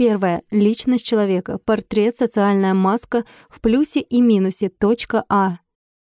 Первое. Личность человека. Портрет, социальная маска в плюсе и минусе. Точка А.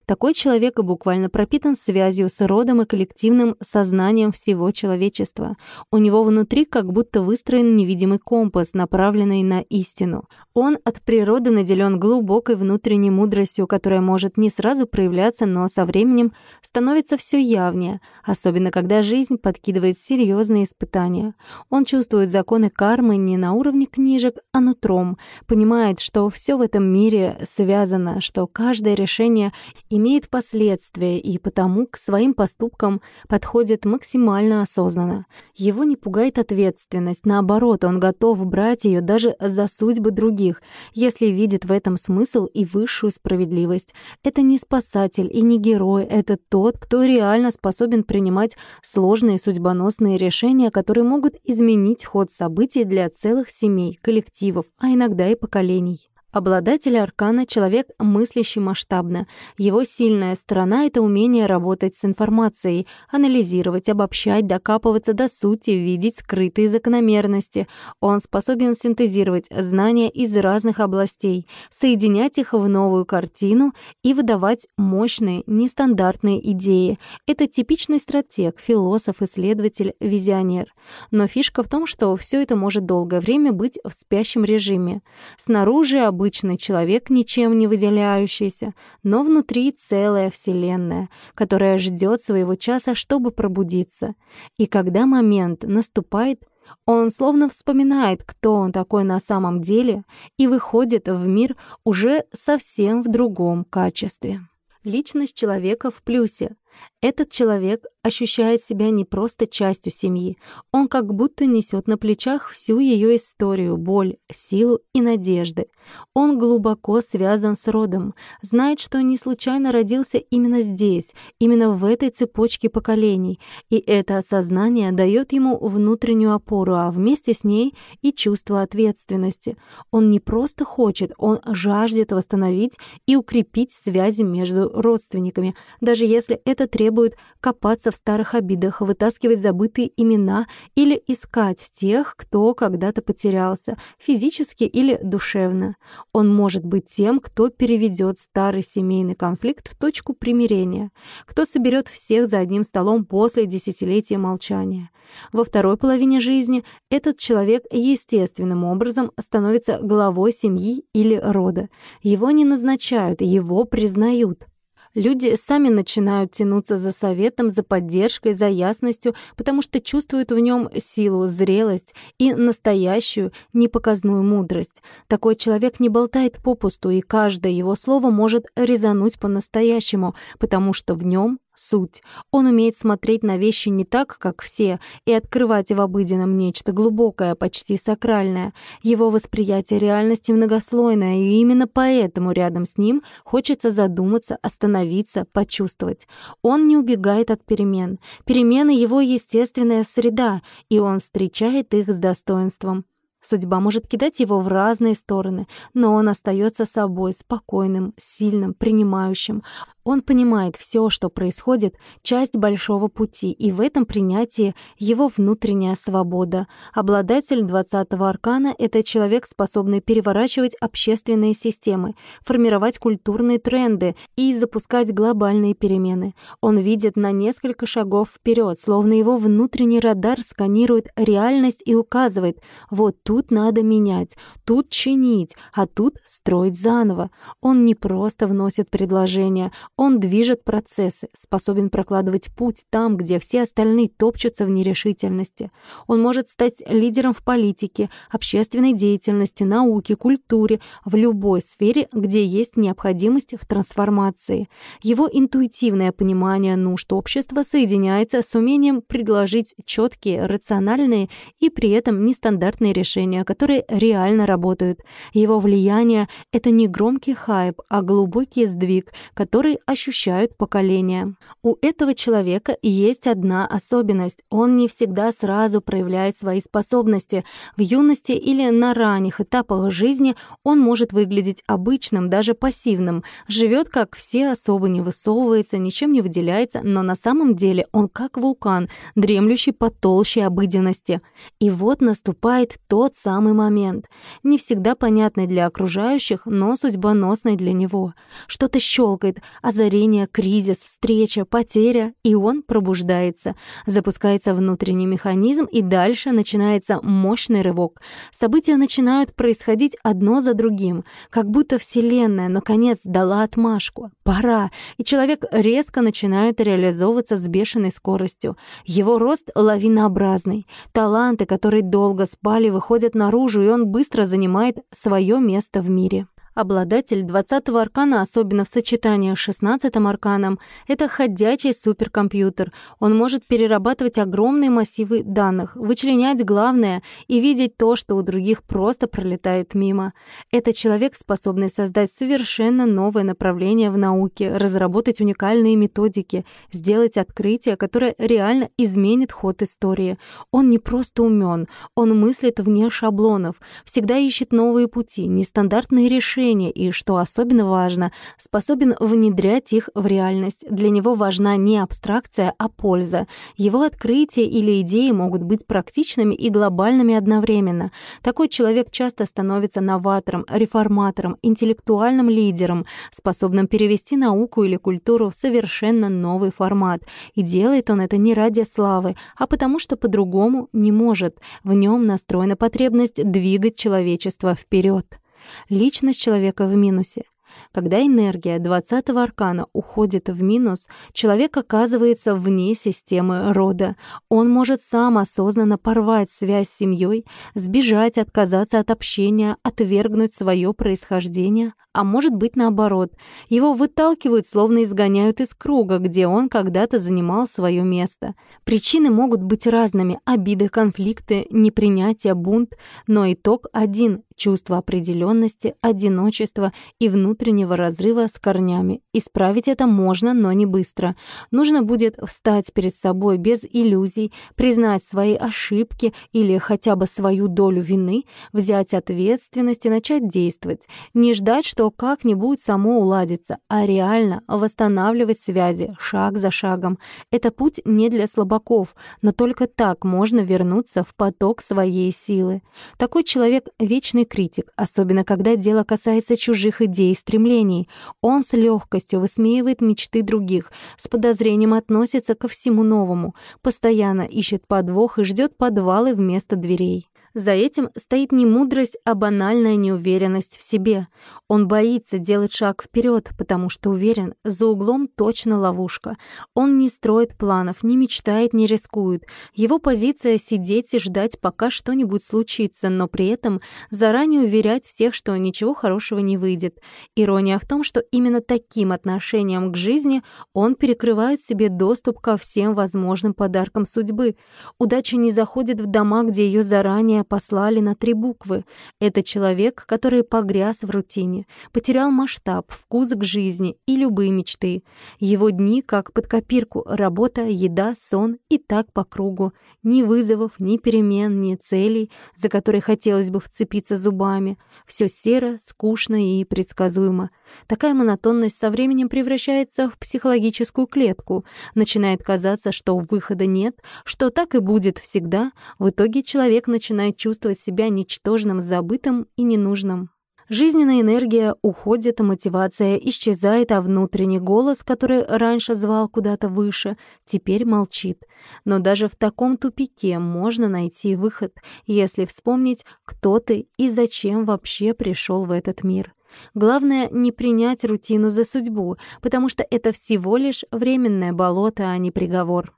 Такой человек буквально пропитан связью с родом и коллективным сознанием всего человечества. У него внутри как будто выстроен невидимый компас, направленный на истину. Он от природы наделен глубокой внутренней мудростью, которая может не сразу проявляться, но со временем становится все явнее, особенно когда жизнь подкидывает серьезные испытания. Он чувствует законы кармы не на уровне книжек, а нутром, понимает, что все в этом мире связано, что каждое решение имеет последствия и потому к своим поступкам подходит максимально осознанно. Его не пугает ответственность, наоборот, он готов брать ее даже за судьбы других, если видит в этом смысл и высшую справедливость. Это не спасатель и не герой, это тот, кто реально способен принимать сложные судьбоносные решения, которые могут изменить ход событий для целых семей, коллективов, а иногда и поколений. Обладатель аркана — человек, мыслящий масштабно. Его сильная сторона — это умение работать с информацией, анализировать, обобщать, докапываться до сути, видеть скрытые закономерности. Он способен синтезировать знания из разных областей, соединять их в новую картину и выдавать мощные, нестандартные идеи. Это типичный стратег, философ, исследователь, визионер. Но фишка в том, что все это может долгое время быть в спящем режиме. Снаружи обычный человек, ничем не выделяющийся, но внутри целая вселенная, которая ждет своего часа, чтобы пробудиться. И когда момент наступает, он словно вспоминает, кто он такой на самом деле, и выходит в мир уже совсем в другом качестве. Личность человека в плюсе. Этот человек ощущает себя не просто частью семьи, он как будто несет на плечах всю ее историю, боль, силу и надежды. Он глубоко связан с родом, знает, что не случайно родился именно здесь, именно в этой цепочке поколений, и это осознание дает ему внутреннюю опору, а вместе с ней и чувство ответственности. Он не просто хочет, он жаждет восстановить и укрепить связи между родственниками, даже если это требует копаться в старых обидах, вытаскивать забытые имена или искать тех, кто когда-то потерялся, физически или душевно. Он может быть тем, кто переведет старый семейный конфликт в точку примирения, кто соберет всех за одним столом после десятилетия молчания. Во второй половине жизни этот человек естественным образом становится главой семьи или рода. Его не назначают, его признают. Люди сами начинают тянуться за советом, за поддержкой, за ясностью, потому что чувствуют в нем силу, зрелость и настоящую, непоказную мудрость. Такой человек не болтает попусту, и каждое его слово может резануть по-настоящему, потому что в нем суть. Он умеет смотреть на вещи не так, как все, и открывать в обыденном нечто глубокое, почти сакральное. Его восприятие реальности многослойное, и именно поэтому рядом с ним хочется задуматься, остановиться, почувствовать. Он не убегает от перемен. Перемены — его естественная среда, и он встречает их с достоинством. Судьба может кидать его в разные стороны, но он остается собой, спокойным, сильным, принимающим. Он понимает все, что происходит, часть большого пути, и в этом принятии его внутренняя свобода. Обладатель 20-го аркана — это человек, способный переворачивать общественные системы, формировать культурные тренды и запускать глобальные перемены. Он видит на несколько шагов вперед, словно его внутренний радар сканирует реальность и указывает «вот тут надо менять, тут чинить, а тут строить заново». Он не просто вносит предложения, он движет процессы, способен прокладывать путь там, где все остальные топчутся в нерешительности. Он может стать лидером в политике, общественной деятельности, науке, культуре, в любой сфере, где есть необходимость в трансформации. Его интуитивное понимание нужд общества соединяется с умением предложить четкие, рациональные и при этом нестандартные решения, которые реально работают. Его влияние — это не громкий хайп, а глубокий сдвиг, который ощущают поколения. У этого человека есть одна особенность. Он не всегда сразу проявляет свои способности. В юности или на ранних этапах жизни он может выглядеть обычным, даже пассивным. Живет как все, особо не высовывается, ничем не выделяется, но на самом деле он как вулкан, дремлющий под толще обыденности. И вот наступает тот самый момент. Не всегда понятный для окружающих, но судьбоносный для него. Что-то щелкает, озарение, кризис, встреча, потеря, и он пробуждается. Запускается внутренний механизм, и дальше начинается мощный рывок. События начинают происходить одно за другим, как будто Вселенная, наконец, дала отмашку. Пора, и человек резко начинает реализовываться с бешеной скоростью. Его рост лавинообразный. Таланты, которые долго спали, выходят наружу, и он быстро занимает свое место в мире. Обладатель 20-го аркана, особенно в сочетании с 16-м арканом, это ходячий суперкомпьютер. Он может перерабатывать огромные массивы данных, вычленять главное и видеть то, что у других просто пролетает мимо. Это человек, способный создать совершенно новое направление в науке, разработать уникальные методики, сделать открытие, которое реально изменит ход истории. Он не просто умен, он мыслит вне шаблонов, всегда ищет новые пути, нестандартные решения, решения и, что особенно важно, способен внедрять их в реальность. Для него важна не абстракция, а польза. Его открытия или идеи могут быть практичными и глобальными одновременно. Такой человек часто становится новатором, реформатором, интеллектуальным лидером, способным перевести науку или культуру в совершенно новый формат. И делает он это не ради славы, а потому что по-другому не может. В нем настроена потребность двигать человечество вперед. Личность человека в минусе. Когда энергия 20-го аркана уходит в минус, человек оказывается вне системы рода. Он может сам осознанно порвать связь с семьей, сбежать, отказаться от общения, отвергнуть свое происхождение, а может быть наоборот. Его выталкивают, словно изгоняют из круга, где он когда-то занимал свое место. Причины могут быть разными – обиды, конфликты, непринятие, бунт, но итог один – чувство определенности, одиночества и внутреннего разрыва с корнями. Исправить это можно, но не быстро. Нужно будет встать перед собой без иллюзий, признать свои ошибки или хотя бы свою долю вины, взять ответственность и начать действовать. Не ждать, что как-нибудь само уладится, а реально восстанавливать связи шаг за шагом. Это путь не для слабаков, но только так можно вернуться в поток своей силы. Такой человек — вечный критик, особенно когда дело касается чужих идей и стремлений. Он с легкостью высмеивает мечты других, с подозрением относится ко всему новому, постоянно ищет подвох и ждет подвалы вместо дверей. За этим стоит не мудрость, а банальная неуверенность в себе. Он боится делать шаг вперед, потому что уверен, за углом точно ловушка. Он не строит планов, не мечтает, не рискует. Его позиция — сидеть и ждать, пока что-нибудь случится, но при этом заранее уверять всех, что ничего хорошего не выйдет. Ирония в том, что именно таким отношением к жизни он перекрывает себе доступ ко всем возможным подаркам судьбы. Удача не заходит в дома, где ее заранее послали на три буквы. Это человек, который погряз в рутине, потерял масштаб, вкус к жизни и любые мечты. Его дни как под копирку, работа, еда, сон и так по кругу. Ни вызовов, ни перемен, ни целей, за которые хотелось бы вцепиться зубами. Все серо, скучно и предсказуемо. Такая монотонность со временем превращается в психологическую клетку. Начинает казаться, что выхода нет, что так и будет всегда. В итоге человек начинает чувствовать себя ничтожным, забытым и ненужным. Жизненная энергия уходит, мотивация исчезает, а внутренний голос, который раньше звал куда-то выше, теперь молчит. Но даже в таком тупике можно найти выход, если вспомнить, кто ты и зачем вообще пришел в этот мир. Главное не принять рутину за судьбу, потому что это всего лишь временное болото, а не приговор.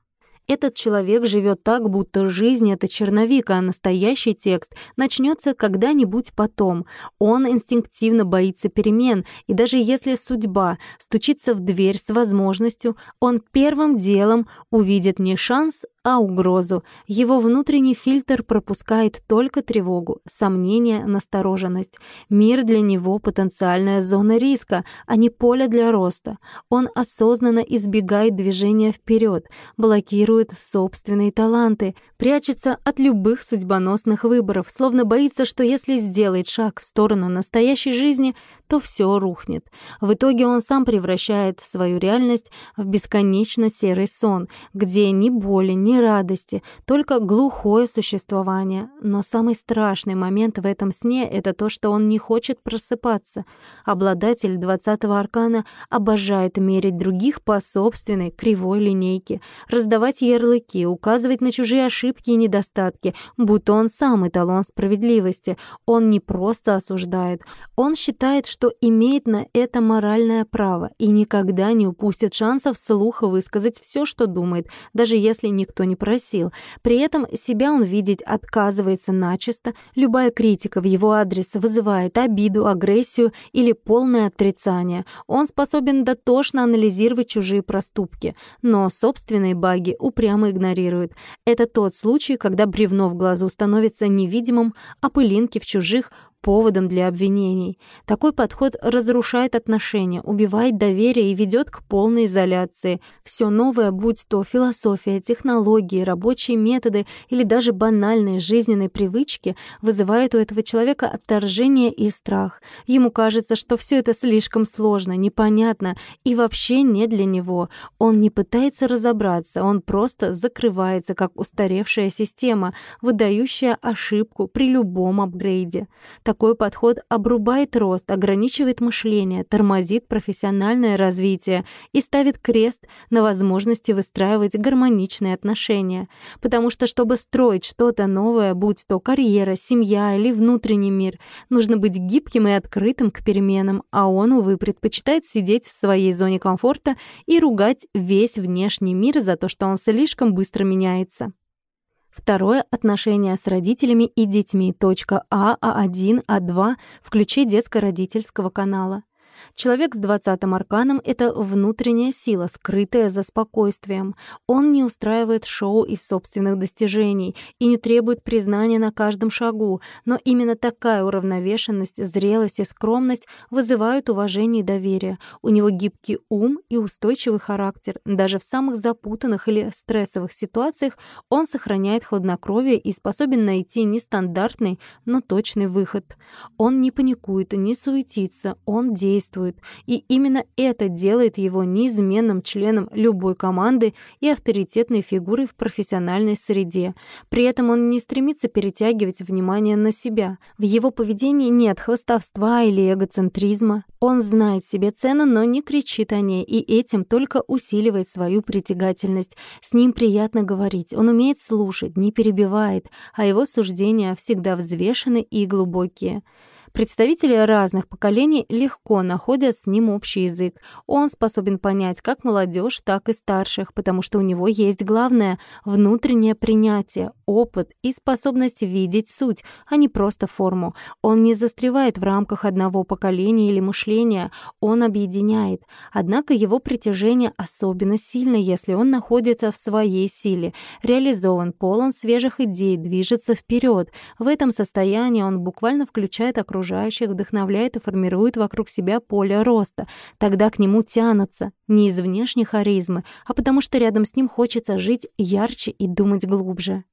Этот человек живет так, будто жизнь — это черновик, а настоящий текст начнется когда-нибудь потом. Он инстинктивно боится перемен, и даже если судьба стучится в дверь с возможностью, он первым делом увидит не шанс, а угрозу. Его внутренний фильтр пропускает только тревогу, сомнения, настороженность. Мир для него — потенциальная зона риска, а не поле для роста. Он осознанно избегает движения вперед, блокирует собственные таланты, прячется от любых судьбоносных выборов, словно боится, что если сделает шаг в сторону настоящей жизни, то все рухнет. В итоге он сам превращает свою реальность в бесконечно серый сон, где ни боли, ни радости, только глухое существование. Но самый страшный момент в этом сне — это то, что он не хочет просыпаться. Обладатель двадцатого аркана обожает мерить других по собственной кривой линейке, раздавать ярлыки, указывать на чужие ошибки и недостатки, будто он сам эталон справедливости. Он не просто осуждает, он считает, что имеет на это моральное право и никогда не упустит шансов вслух высказать все, что думает, даже если никто не просил. При этом себя он видеть отказывается начисто, любая критика в его адрес вызывает обиду, агрессию или полное отрицание. Он способен дотошно анализировать чужие проступки, но собственные баги упрямо игнорирует. Это тот случай, когда бревно в глазу становится невидимым, а пылинки в чужих поводом для обвинений. Такой подход разрушает отношения, убивает доверие и ведет к полной изоляции. Все новое, будь то философия, технологии, рабочие методы или даже банальные жизненные привычки, вызывает у этого человека отторжение и страх. Ему кажется, что все это слишком сложно, непонятно и вообще не для него. Он не пытается разобраться, он просто закрывается, как устаревшая система, выдающая ошибку при любом апгрейде. Такой подход обрубает рост, ограничивает мышление, тормозит профессиональное развитие и ставит крест на возможности выстраивать гармоничные отношения. Потому что, чтобы строить что-то новое, будь то карьера, семья или внутренний мир, нужно быть гибким и открытым к переменам, а он, увы, предпочитает сидеть в своей зоне комфорта и ругать весь внешний мир за то, что он слишком быстро меняется. Второе — отношения с родителями и детьми. Точка А, А1, А2 в ключе детско-родительского канала. Человек с двадцатым арканом — это внутренняя сила, скрытая за спокойствием. Он не устраивает шоу из собственных достижений и не требует признания на каждом шагу, но именно такая уравновешенность, зрелость и скромность вызывают уважение и доверие. У него гибкий ум и устойчивый характер. Даже в самых запутанных или стрессовых ситуациях он сохраняет хладнокровие и способен найти нестандартный, но точный выход. Он не паникует, не суетится, он действует действует, и именно это делает его неизменным членом любой команды и авторитетной фигурой в профессиональной среде. При этом он не стремится перетягивать внимание на себя. В его поведении нет хвостовства или эгоцентризма. Он знает себе цену, но не кричит о ней, и этим только усиливает свою притягательность. С ним приятно говорить, он умеет слушать, не перебивает, а его суждения всегда взвешены и глубокие. Представители разных поколений легко находят с ним общий язык. Он способен понять как молодежь, так и старших, потому что у него есть главное — внутреннее принятие, опыт и способность видеть суть, а не просто форму. Он не застревает в рамках одного поколения или мышления, он объединяет. Однако его притяжение особенно сильно, если он находится в своей силе, реализован, полон свежих идей, движется вперед. В этом состоянии он буквально включает окружение окружающих, вдохновляет и формирует вокруг себя поле роста. Тогда к нему тянутся не из внешней харизмы, а потому что рядом с ним хочется жить ярче и думать глубже.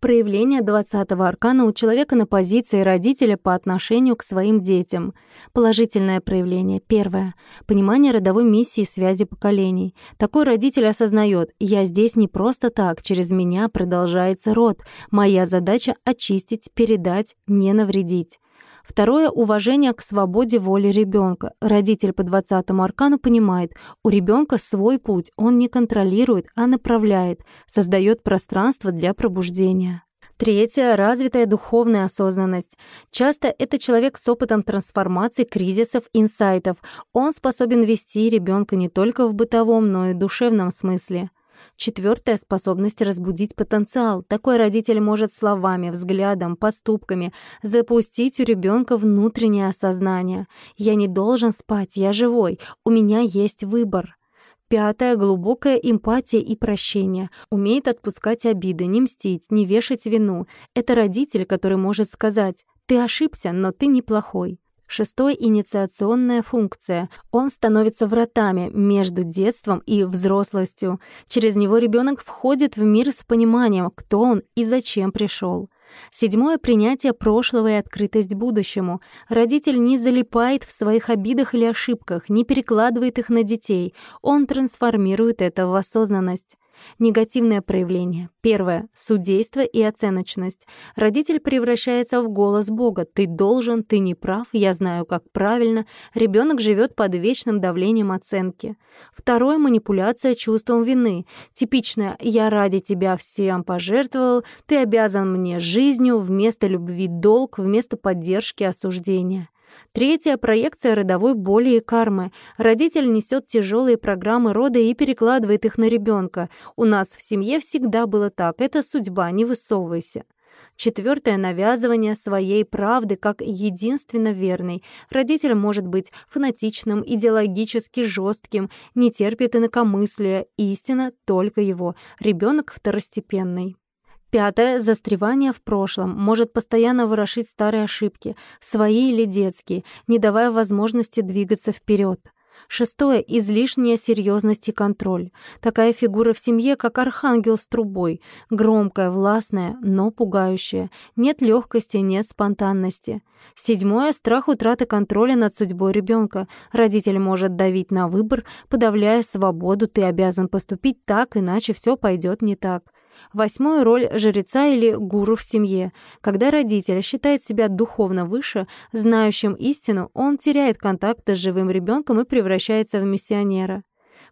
Проявление 20-го аркана у человека на позиции родителя по отношению к своим детям. Положительное проявление. Первое. Понимание родовой миссии связи поколений. Такой родитель осознает, я здесь не просто так, через меня продолжается род. Моя задача — очистить, передать, не навредить. Второе — уважение к свободе воли ребенка. Родитель по 20-му аркану понимает, у ребенка свой путь, он не контролирует, а направляет, создает пространство для пробуждения. Третье — развитая духовная осознанность. Часто это человек с опытом трансформации, кризисов, инсайтов. Он способен вести ребенка не только в бытовом, но и душевном смысле. Четвертая способность разбудить потенциал. Такой родитель может словами, взглядом, поступками запустить у ребенка внутреннее осознание. «Я не должен спать, я живой, у меня есть выбор». Пятое — глубокая эмпатия и прощение. Умеет отпускать обиды, не мстить, не вешать вину. Это родитель, который может сказать «ты ошибся, но ты неплохой». Шестой — инициационная функция. Он становится вратами между детством и взрослостью. Через него ребенок входит в мир с пониманием, кто он и зачем пришел. Седьмое — принятие прошлого и открытость будущему. Родитель не залипает в своих обидах или ошибках, не перекладывает их на детей. Он трансформирует это в осознанность. Негативное проявление. Первое. Судейство и оценочность. Родитель превращается в голос Бога. «Ты должен, ты не прав, я знаю, как правильно». Ребенок живет под вечным давлением оценки. Второе. Манипуляция чувством вины. Типичное «я ради тебя всем пожертвовал», «ты обязан мне жизнью», вместо любви долг, вместо поддержки осуждения. Третья — проекция родовой боли и кармы. Родитель несет тяжелые программы рода и перекладывает их на ребенка. У нас в семье всегда было так. Это судьба, не высовывайся. Четвертое — навязывание своей правды как единственно верной. Родитель может быть фанатичным, идеологически жестким, не терпит инакомыслия. Истина только его. Ребенок второстепенный. Пятое. Застревание в прошлом. Может постоянно ворошить старые ошибки, свои или детские, не давая возможности двигаться вперед. Шестое. Излишняя серьезность и контроль. Такая фигура в семье, как архангел с трубой. Громкая, властная, но пугающая. Нет легкости, нет спонтанности. Седьмое. Страх утраты контроля над судьбой ребенка. Родитель может давить на выбор, подавляя свободу. Ты обязан поступить так, иначе все пойдет не так. Восьмое — роль жреца или гуру в семье. Когда родитель считает себя духовно выше, знающим истину, он теряет контакт с живым ребенком и превращается в миссионера.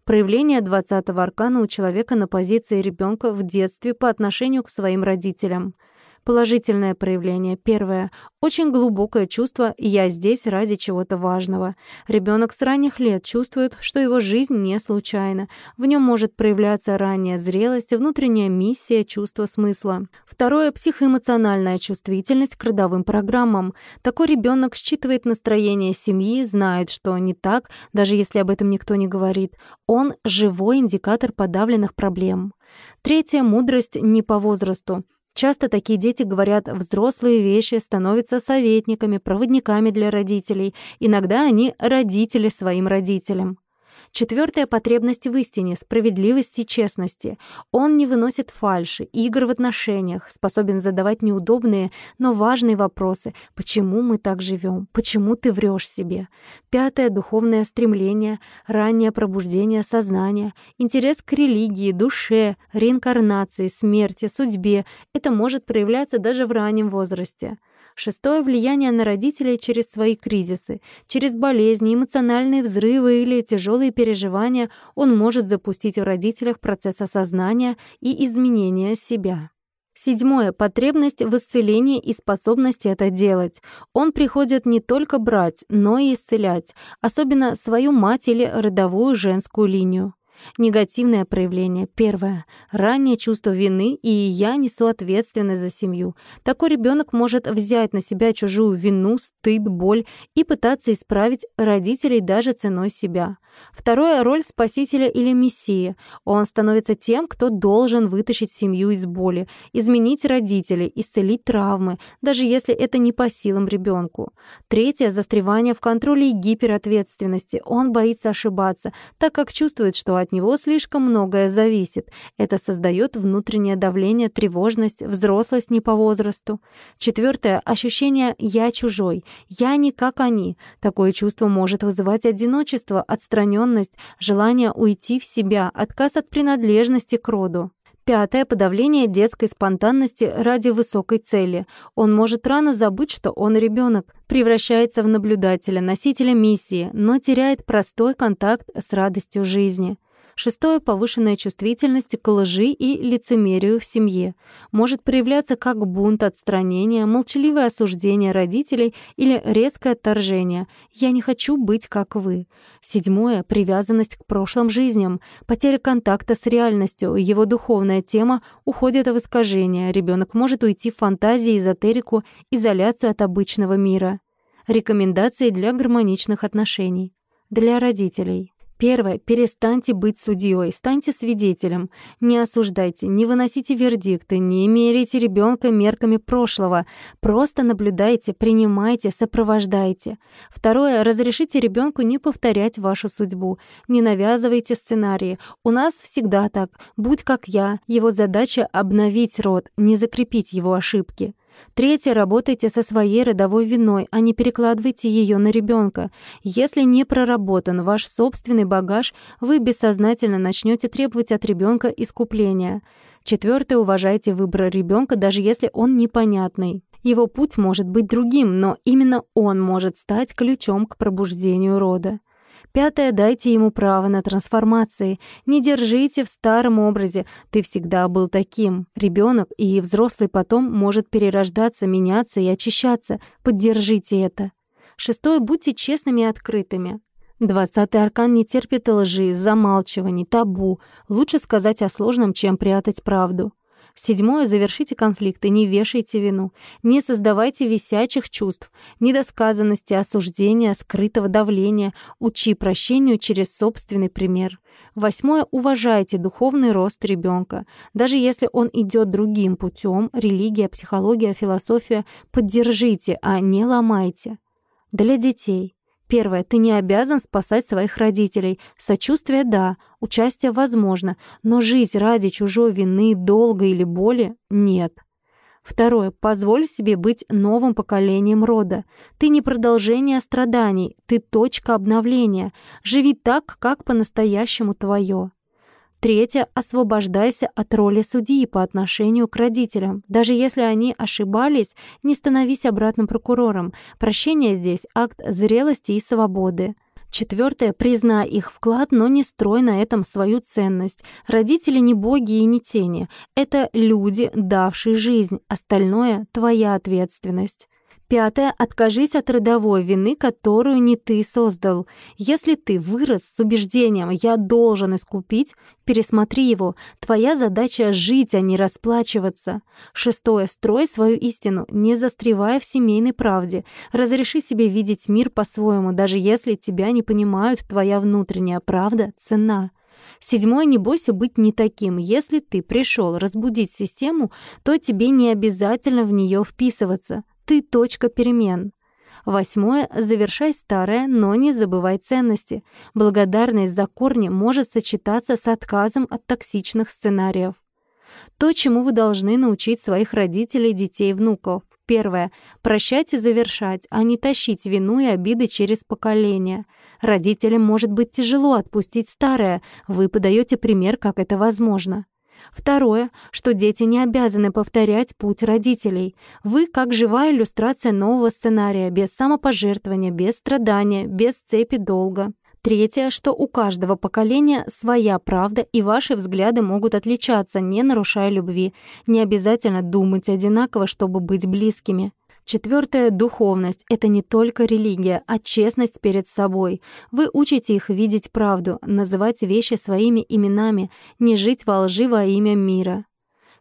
Проявление двадцатого аркана у человека на позиции ребенка в детстве по отношению к своим родителям — Положительное проявление. Первое. Очень глубокое чувство «я здесь ради чего-то важного». Ребенок с ранних лет чувствует, что его жизнь не случайна. В нем может проявляться ранняя зрелость, внутренняя миссия, чувство смысла. Второе. Психоэмоциональная чувствительность к родовым программам. Такой ребенок считывает настроение семьи, знает, что не так, даже если об этом никто не говорит. Он — живой индикатор подавленных проблем. Третье — мудрость не по возрасту. Часто такие дети говорят взрослые вещи, становятся советниками, проводниками для родителей. Иногда они родители своим родителям. Четвертая потребность в истине, справедливости и честности. Он не выносит фальши, игр в отношениях, способен задавать неудобные, но важные вопросы. Почему мы так живем? Почему ты врешь себе? Пятое — духовное стремление, раннее пробуждение сознания, интерес к религии, душе, реинкарнации, смерти, судьбе. Это может проявляться даже в раннем возрасте. Шестое — влияние на родителей через свои кризисы. Через болезни, эмоциональные взрывы или тяжелые переживания он может запустить в родителях процесс осознания и изменения себя. Седьмое. Потребность в исцелении и способность это делать. Он приходит не только брать, но и исцелять, особенно свою мать или родовую женскую линию. Негативное проявление. Первое. Раннее чувство вины, и я несу ответственность за семью. Такой ребенок может взять на себя чужую вину, стыд, боль и пытаться исправить родителей даже ценой себя. Второе — роль спасителя или мессии. Он становится тем, кто должен вытащить семью из боли, изменить родителей, исцелить травмы, даже если это не по силам ребенку. Третье — застревание в контроле и гиперответственности. Он боится ошибаться, так как чувствует, что от него слишком многое зависит. Это создает внутреннее давление, тревожность, взрослость не по возрасту. Четвертое — ощущение «я чужой», «я не как они». Такое чувство может вызывать одиночество, отстраненность, желание уйти в себя, отказ от принадлежности к роду. Пятое – подавление детской спонтанности ради высокой цели. Он может рано забыть, что он ребенок, превращается в наблюдателя, носителя миссии, но теряет простой контакт с радостью жизни. Шестое — повышенная чувствительность к лжи и лицемерию в семье. Может проявляться как бунт, отстранение, молчаливое осуждение родителей или резкое отторжение. «Я не хочу быть как вы». Седьмое — привязанность к прошлым жизням, потеря контакта с реальностью, его духовная тема уходит в искажение, ребенок может уйти в фантазии, эзотерику, изоляцию от обычного мира. Рекомендации для гармоничных отношений. Для родителей. Первое. Перестаньте быть судьей, станьте свидетелем. Не осуждайте, не выносите вердикты, не мерите ребенка мерками прошлого. Просто наблюдайте, принимайте, сопровождайте. Второе. Разрешите ребенку не повторять вашу судьбу. Не навязывайте сценарии. У нас всегда так. Будь как я. Его задача — обновить род, не закрепить его ошибки. Третье, работайте со своей родовой виной, а не перекладывайте ее на ребенка. Если не проработан ваш собственный багаж, вы бессознательно начнете требовать от ребенка искупления. Четвертое, уважайте выбор ребенка, даже если он непонятный. Его путь может быть другим, но именно он может стать ключом к пробуждению рода. Пятое, дайте ему право на трансформации. Не держите в старом образе. Ты всегда был таким. Ребенок и взрослый потом может перерождаться, меняться и очищаться. Поддержите это. Шестое, будьте честными и открытыми. Двадцатый аркан не терпит лжи, замалчиваний, табу. Лучше сказать о сложном, чем прятать правду. Седьмое. Завершите конфликты, не вешайте вину. Не создавайте висячих чувств, недосказанности, осуждения, скрытого давления. Учи прощению через собственный пример. Восьмое. Уважайте духовный рост ребенка. Даже если он идет другим путем, религия, психология, философия, поддержите, а не ломайте. Для детей. Первое. Ты не обязан спасать своих родителей. Сочувствие – да, участие возможно, но жить ради чужой вины, долга или боли – нет. Второе. Позволь себе быть новым поколением рода. Ты не продолжение страданий, ты точка обновления. Живи так, как по-настоящему твое. Третье. Освобождайся от роли судьи по отношению к родителям. Даже если они ошибались, не становись обратным прокурором. Прощение здесь — акт зрелости и свободы. Четвертое. Признай их вклад, но не строй на этом свою ценность. Родители не боги и не тени. Это люди, давшие жизнь. Остальное — твоя ответственность. Пятое. Откажись от родовой вины, которую не ты создал. Если ты вырос с убеждением «я должен искупить», пересмотри его. Твоя задача — жить, а не расплачиваться. Шестое. Строй свою истину, не застревая в семейной правде. Разреши себе видеть мир по-своему, даже если тебя не понимают, твоя внутренняя правда — цена. Седьмое, не бойся быть не таким. Если ты пришел разбудить систему, то тебе не обязательно в нее вписываться. Ты — точка перемен. Восьмое. Завершай старое, но не забывай ценности. Благодарность за корни может сочетаться с отказом от токсичных сценариев. То, чему вы должны научить своих родителей, детей, внуков. Первое. Прощать и завершать, а не тащить вину и обиды через поколения. Родителям может быть тяжело отпустить старое. Вы подаете пример, как это возможно. Второе, что дети не обязаны повторять путь родителей. Вы как живая иллюстрация нового сценария, без самопожертвования, без страдания, без цепи долга. Третье, что у каждого поколения своя правда, и ваши взгляды могут отличаться, не нарушая любви. Не обязательно думать одинаково, чтобы быть близкими. Четвертое — духовность. Это не только религия, а честность перед собой. Вы учите их видеть правду, называть вещи своими именами, не жить во лжи во имя мира.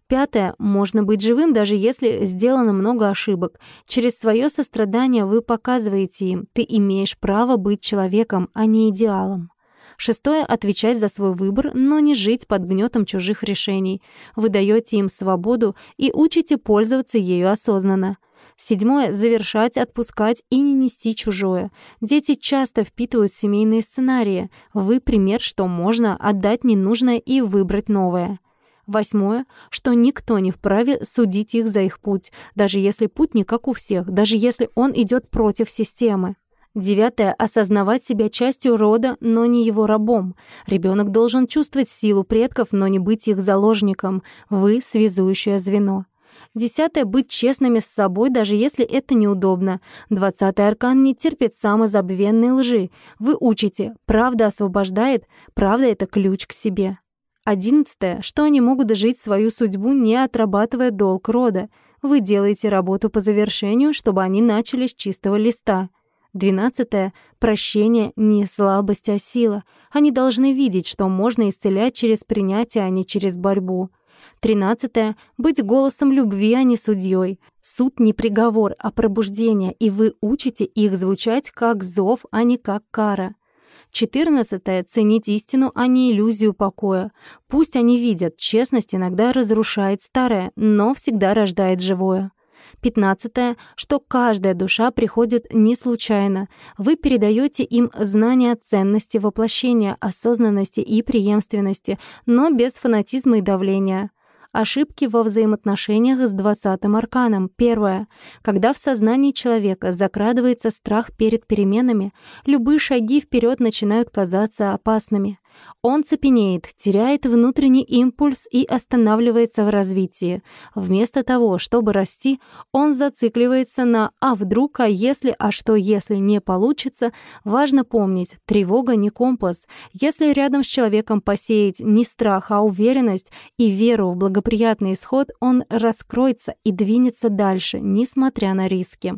Пятое. Можно быть живым, даже если сделано много ошибок. Через свое сострадание вы показываете им, ты имеешь право быть человеком, а не идеалом. Шестое — отвечать за свой выбор, но не жить под гнетом чужих решений. Вы даете им свободу и учите пользоваться ею осознанно. Седьмое — завершать, отпускать и не нести чужое. Дети часто впитывают семейные сценарии. Вы пример, что можно отдать ненужное и выбрать новое. Восьмое, что никто не вправе судить их за их путь, даже если путь не как у всех, даже если он идет против системы. Девятое — осознавать себя частью рода, но не его рабом. Ребенок должен чувствовать силу предков, но не быть их заложником. Вы — связующее звено. Десятое — быть честными с собой, даже если это неудобно. Двадцатый аркан не терпит самозабвенной лжи. Вы учите, правда освобождает, правда — это ключ к себе. Одиннадцатое, что они могут жить свою судьбу, не отрабатывая долг рода. Вы делаете работу по завершению, чтобы они начали с чистого листа. Двенадцатое. Прощение — не слабость, а сила. Они должны видеть, что можно исцелять через принятие, а не через борьбу. Тринадцатое. Быть голосом любви, а не судьей. Суд не приговор, а пробуждение, и вы учите их звучать как зов, а не как кара. Четырнадцатое. Ценить истину, а не иллюзию покоя. Пусть они видят, честность иногда разрушает старое, но всегда рождает живое. Пятнадцатое, что каждая душа приходит не случайно. Вы передаете им знания ценности воплощения, осознанности и преемственности, но без фанатизма и давления. Ошибки во взаимоотношениях с двадцатым арканом. Первое. Когда в сознании человека закрадывается страх перед переменами, любые шаги вперед начинают казаться опасными. Он цепенеет, теряет внутренний импульс и останавливается в развитии. Вместо того, чтобы расти, он зацикливается на «а вдруг, а если, а что если не получится». Важно помнить, тревога не компас. Если рядом с человеком посеять не страх, а уверенность и веру в благоприятный исход, он раскроется и двинется дальше, несмотря на риски.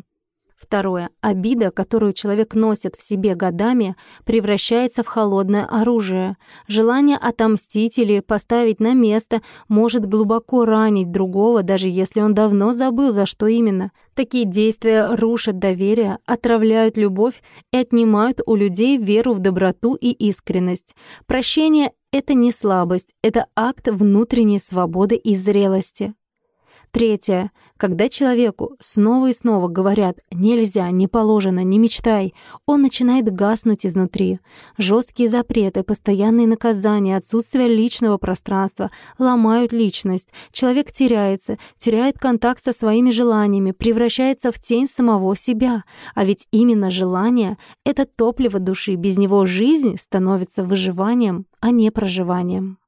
Второе. Обида, которую человек носит в себе годами, превращается в холодное оружие. Желание отомстить или поставить на место может глубоко ранить другого, даже если он давно забыл, за что именно. Такие действия рушат доверие, отравляют любовь и отнимают у людей веру в доброту и искренность. Прощение — это не слабость, это акт внутренней свободы и зрелости. Третье. Когда человеку снова и снова говорят «нельзя», «не положено», «не мечтай», он начинает гаснуть изнутри. Жесткие запреты, постоянные наказания, отсутствие личного пространства ломают личность. Человек теряется, теряет контакт со своими желаниями, превращается в тень самого себя. А ведь именно желание — это топливо души, без него жизнь становится выживанием, а не проживанием.